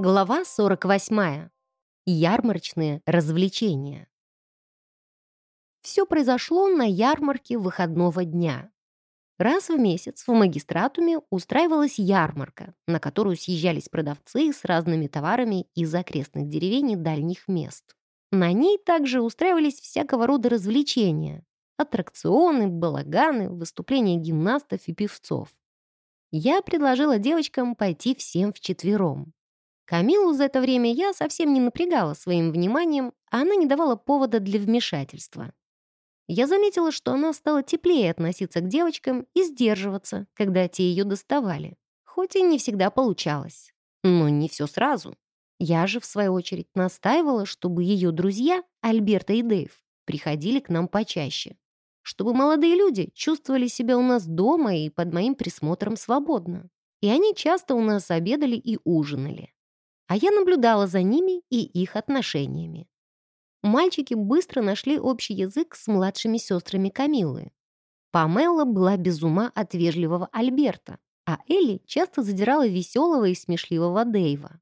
Глава 48. Ярмарочные развлечения. Все произошло на ярмарке выходного дня. Раз в месяц в магистратуме устраивалась ярмарка, на которую съезжались продавцы с разными товарами из окрестных деревень и дальних мест. На ней также устраивались всякого рода развлечения. Аттракционы, балаганы, выступления гимнастов и певцов. Я предложила девочкам пойти всем вчетвером. Камилу за это время я совсем не напрягала своим вниманием, а она не давала повода для вмешательства. Я заметила, что она стала теплее относиться к девочкам и сдерживаться, когда те ее доставали. Хоть и не всегда получалось. Но не все сразу. Я же, в свою очередь, настаивала, чтобы ее друзья, Альберта и Дэйв, приходили к нам почаще. Чтобы молодые люди чувствовали себя у нас дома и под моим присмотром свободно. И они часто у нас обедали и ужинали а я наблюдала за ними и их отношениями. Мальчики быстро нашли общий язык с младшими сестрами Камиллы. Памела была без ума от вежливого Альберта, а Элли часто задирала веселого и смешливого Дэйва.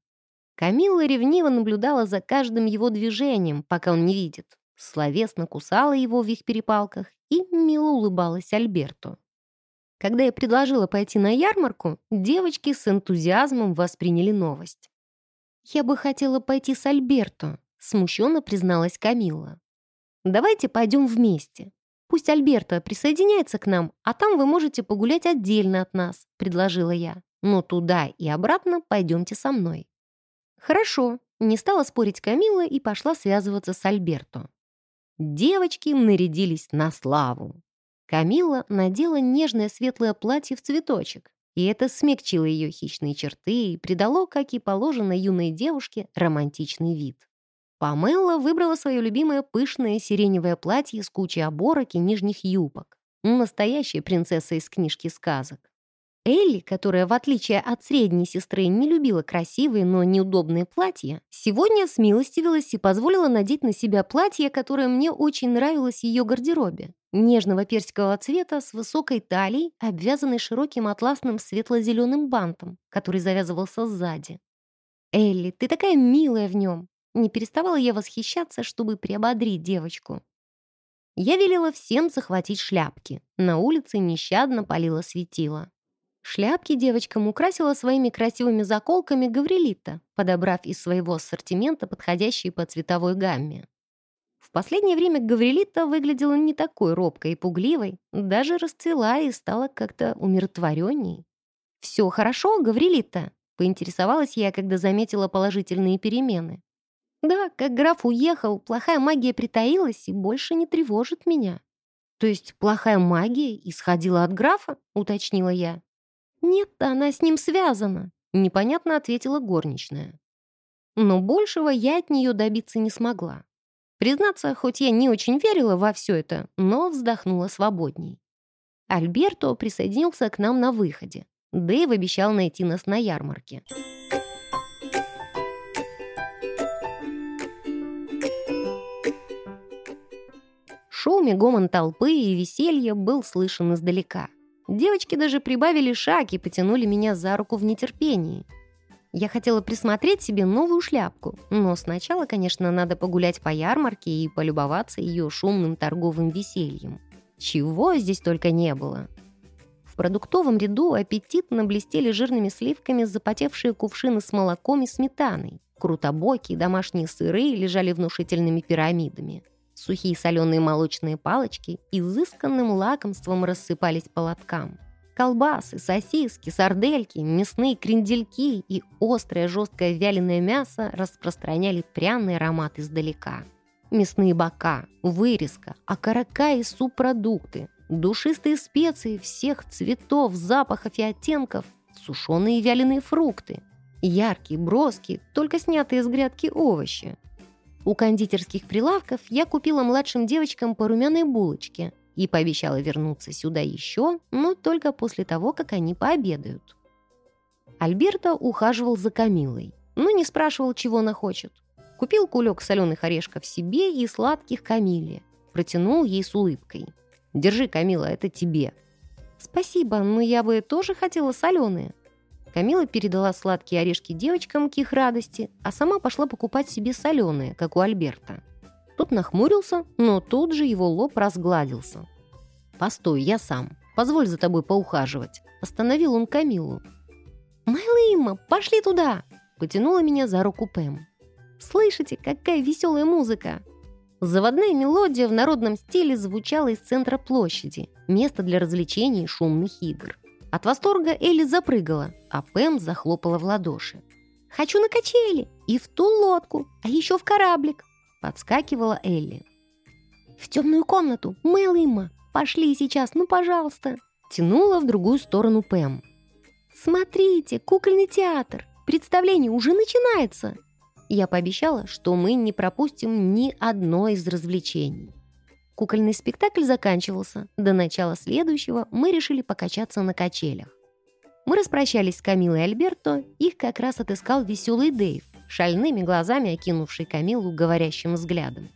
Камилла ревниво наблюдала за каждым его движением, пока он не видит, словесно кусала его в их перепалках и мило улыбалась Альберту. Когда я предложила пойти на ярмарку, девочки с энтузиазмом восприняли новость. «Я бы хотела пойти с Альберто», — смущенно призналась Камилла. «Давайте пойдем вместе. Пусть Альберто присоединяется к нам, а там вы можете погулять отдельно от нас», — предложила я. «Но туда и обратно пойдемте со мной». «Хорошо», — не стала спорить Камилла и пошла связываться с Альберто. Девочки нарядились на славу. Камилла надела нежное светлое платье в цветочек, и это смягчило ее хищные черты и придало, как и положено юной девушке, романтичный вид. Памелла выбрала свое любимое пышное сиреневое платье с кучей оборок и нижних юбок. Настоящая принцесса из книжки сказок. Элли, которая, в отличие от средней сестры, не любила красивые, но неудобные платья, сегодня смилостивилась и позволила надеть на себя платье, которое мне очень нравилось в ее гардеробе. Нежного персикового цвета с высокой талией, обвязанной широким атласным светло-зеленым бантом, который завязывался сзади. «Элли, ты такая милая в нем!» Не переставала я восхищаться, чтобы приободрить девочку. Я велела всем захватить шляпки. На улице нещадно палило светило. Шляпки девочкам украсила своими красивыми заколками Гаврилита, подобрав из своего ассортимента подходящие по цветовой гамме. В последнее время Гаврилита выглядела не такой робкой и пугливой, даже расцвела и стала как-то умиротворенней. «Все хорошо, Гаврилита?» — поинтересовалась я, когда заметила положительные перемены. «Да, как граф уехал, плохая магия притаилась и больше не тревожит меня». «То есть плохая магия исходила от графа?» — уточнила я. «Нет, она с ним связана», — непонятно ответила горничная. Но большего я от нее добиться не смогла. Признаться, хоть я не очень верила во все это, но вздохнула свободней. Альберто присоединился к нам на выходе. Дэйв обещал найти нас на ярмарке. Шум и гомон толпы и веселье был слышен издалека. Девочки даже прибавили шаг и потянули меня за руку в нетерпении. Я хотела присмотреть себе новую шляпку, но сначала, конечно, надо погулять по ярмарке и полюбоваться ее шумным торговым весельем. Чего здесь только не было. В продуктовом ряду аппетитно блестели жирными сливками запотевшие кувшины с молоком и сметаной. Крутобоки и домашние сыры лежали внушительными пирамидами. Сухие соленые молочные палочки изысканным лакомством рассыпались по лоткам. Колбасы, сосиски, сардельки, мясные крендельки и острое жесткое вяленое мясо распространяли пряный аромат издалека. Мясные бока, вырезка, окорока и субпродукты, душистые специи всех цветов, запахов и оттенков, сушеные вяленые фрукты, яркие, броские, только снятые из грядки овощи, у кондитерских прилавков я купила младшим девочкам по румяной булочке и пообещала вернуться сюда еще, но только после того, как они пообедают. Альберто ухаживал за Камилой, но не спрашивал, чего она хочет. Купил кулек соленых орешков себе и сладких Камиле. Протянул ей с улыбкой. «Держи, Камила, это тебе». «Спасибо, но я бы тоже хотела соленые». Камила передала сладкие орешки девочкам к их радости, а сама пошла покупать себе соленые, как у Альберта. Тот нахмурился, но тут же его лоб разгладился. «Постой, я сам. Позволь за тобой поухаживать». Остановил он Камилу. «Майлыма, пошли туда!» Потянула меня за руку Пэм. «Слышите, какая веселая музыка!» Заводная мелодия в народном стиле звучала из центра площади, место для развлечений и шумных игр. От восторга Элли запрыгала, а Пэм захлопала в ладоши. «Хочу на качели! И в ту лодку! А еще в кораблик!» Подскакивала Элли. «В темную комнату! Мэл Имма! Пошли сейчас, ну пожалуйста!» Тянула в другую сторону Пэм. «Смотрите, кукольный театр! Представление уже начинается!» Я пообещала, что мы не пропустим ни одно из развлечений. Кукольный спектакль заканчивался. До начала следующего мы решили покачаться на качелях. Мы распрощались с Камилой и Альберто, их как раз отыскал веселый Дэйв, шальными глазами окинувший Камилу говорящим взглядом.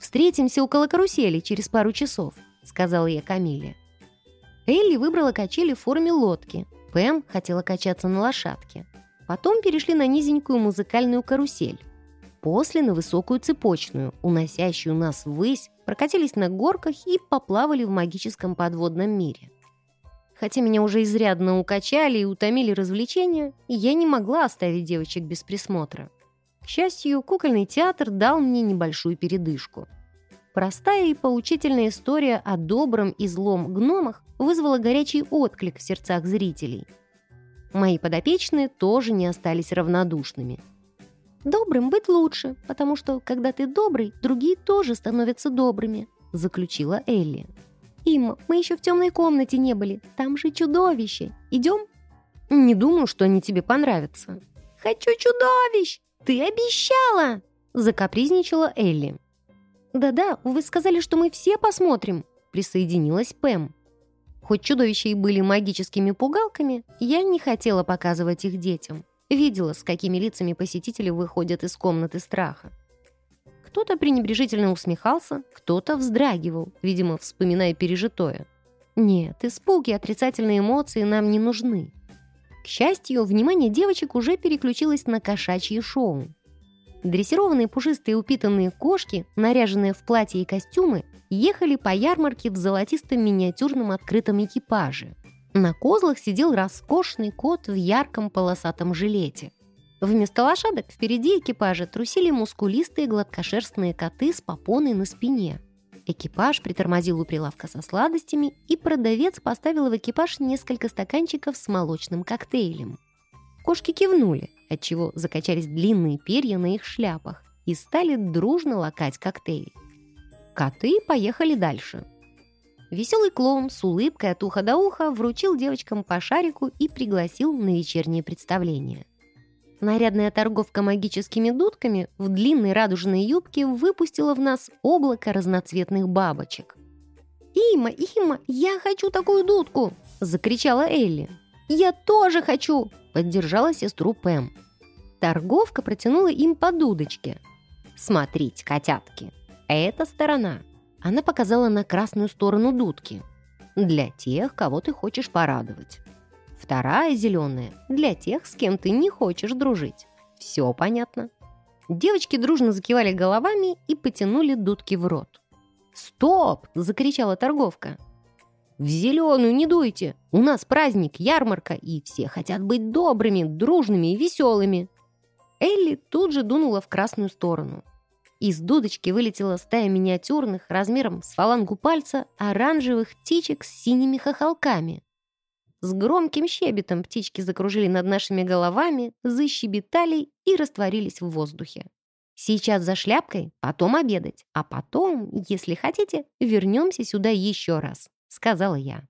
«Встретимся около карусели через пару часов», — сказала я Камиле. Элли выбрала качели в форме лодки. Пэм хотела качаться на лошадке. Потом перешли на низенькую музыкальную карусель. После на высокую цепочную, уносящую нас ввысь, прокатились на горках и поплавали в магическом подводном мире. Хотя меня уже изрядно укачали и утомили развлечения, я не могла оставить девочек без присмотра. К счастью, кукольный театр дал мне небольшую передышку. Простая и поучительная история о добром и злом гномах вызвала горячий отклик в сердцах зрителей. Мои подопечные тоже не остались равнодушными – Добрым быть лучше, потому что, когда ты добрый, другие тоже становятся добрыми», — заключила Элли. «Имма, мы еще в темной комнате не были. Там же чудовище. Идем?» «Не думаю, что они тебе понравятся». «Хочу чудовищ! Ты обещала!» — закапризничала Элли. «Да-да, вы сказали, что мы все посмотрим», — присоединилась Пэм. Хоть чудовища и были магическими пугалками, я не хотела показывать их детям. Видела, с какими лицами посетители выходят из комнаты страха. Кто-то пренебрежительно усмехался, кто-то вздрагивал, видимо, вспоминая пережитое. Нет, испуги и отрицательные эмоции нам не нужны. К счастью, внимание девочек уже переключилось на кошачье шоу. Дрессированные пушистые упитанные кошки, наряженные в платья и костюмы, ехали по ярмарке в золотистом миниатюрном открытом экипаже – на козлах сидел роскошный кот в ярком полосатом жилете. Вместо лошадок впереди экипажа трусили мускулистые гладкошерстные коты с попоной на спине. Экипаж притормозил у прилавка со сладостями, и продавец поставил в экипаж несколько стаканчиков с молочным коктейлем. Кошки кивнули, отчего закачались длинные перья на их шляпах и стали дружно лакать коктейль. Коты поехали дальше – Веселый клоун с улыбкой от уха до уха вручил девочкам по шарику и пригласил на вечернее представление. Нарядная торговка магическими дудками в длинной радужной юбке выпустила в нас облако разноцветных бабочек. «Има, Има, я хочу такую дудку!» – закричала Элли. «Я тоже хочу!» – поддержала сестру Пэм. Торговка протянула им по дудочке. «Смотрите, котятки, эта сторона она показала на красную сторону дудки. Для тех, кого ты хочешь порадовать. Вторая зеленая для тех, с кем ты не хочешь дружить. Все понятно. Девочки дружно закивали головами и потянули дудки в рот. «Стоп!» – закричала торговка. «В зеленую не дуйте! У нас праздник, ярмарка, и все хотят быть добрыми, дружными и веселыми!» Элли тут же дунула в красную сторону. Из дудочки вылетела стая миниатюрных, размером с фалангу пальца, оранжевых птичек с синими хохолками. С громким щебетом птички закружили над нашими головами, защебетали и растворились в воздухе. Сейчас за шляпкой, потом обедать, а потом, если хотите, вернемся сюда еще раз, сказала я.